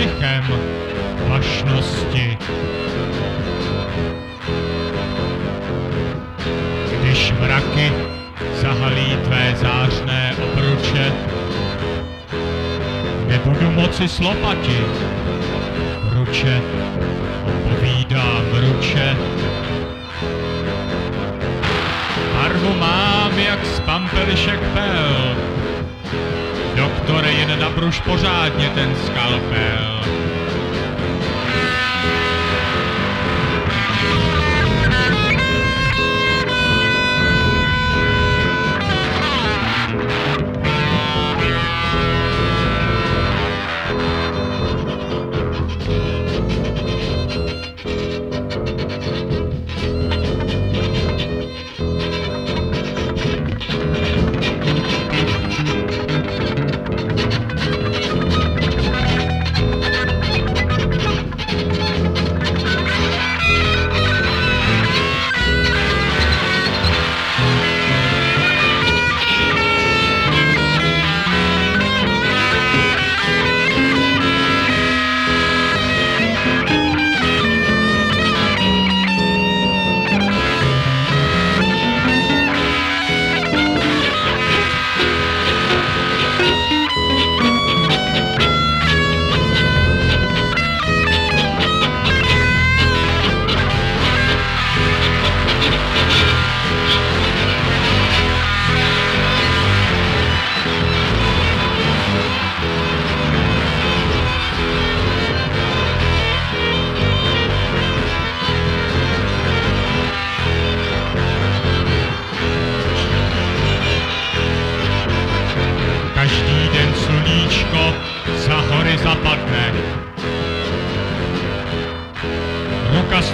střichem vašnosti. Když mraky zahalí tvé zářné obruče, nebudu moci slopatit. Ruče, opovídám ruče. Barvu mám jak z pampelišek pel, doktore jen nabruš pořádně ten skalpel.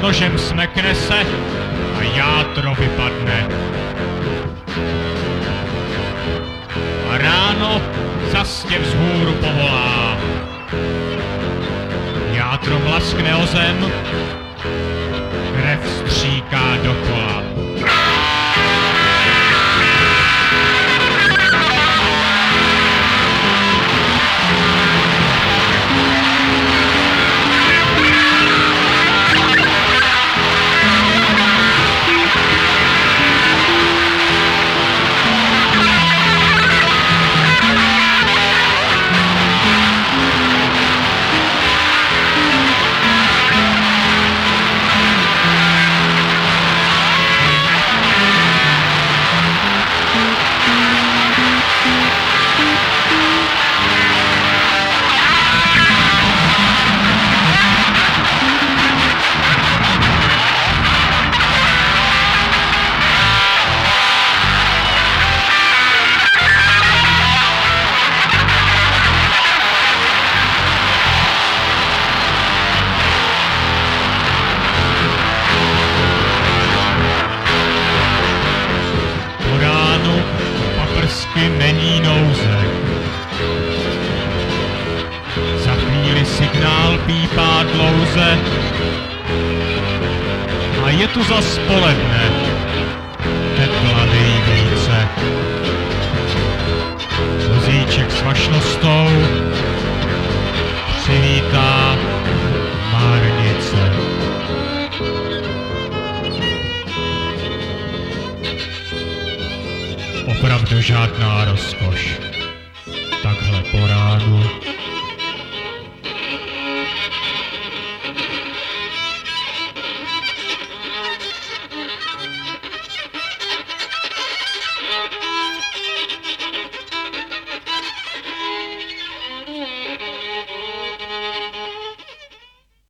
Nožem smekne se a játro vypadne. A ráno zas tě vzhůru povolá. Játro mlaskne o zem, krev stříká dokola. Není nouze. Za chvíli signál pípá dlouze. A je tu za spoledne. Tepla nejvíce. Vozíček s vašnostou žádná rozkoš. Takhle po ránu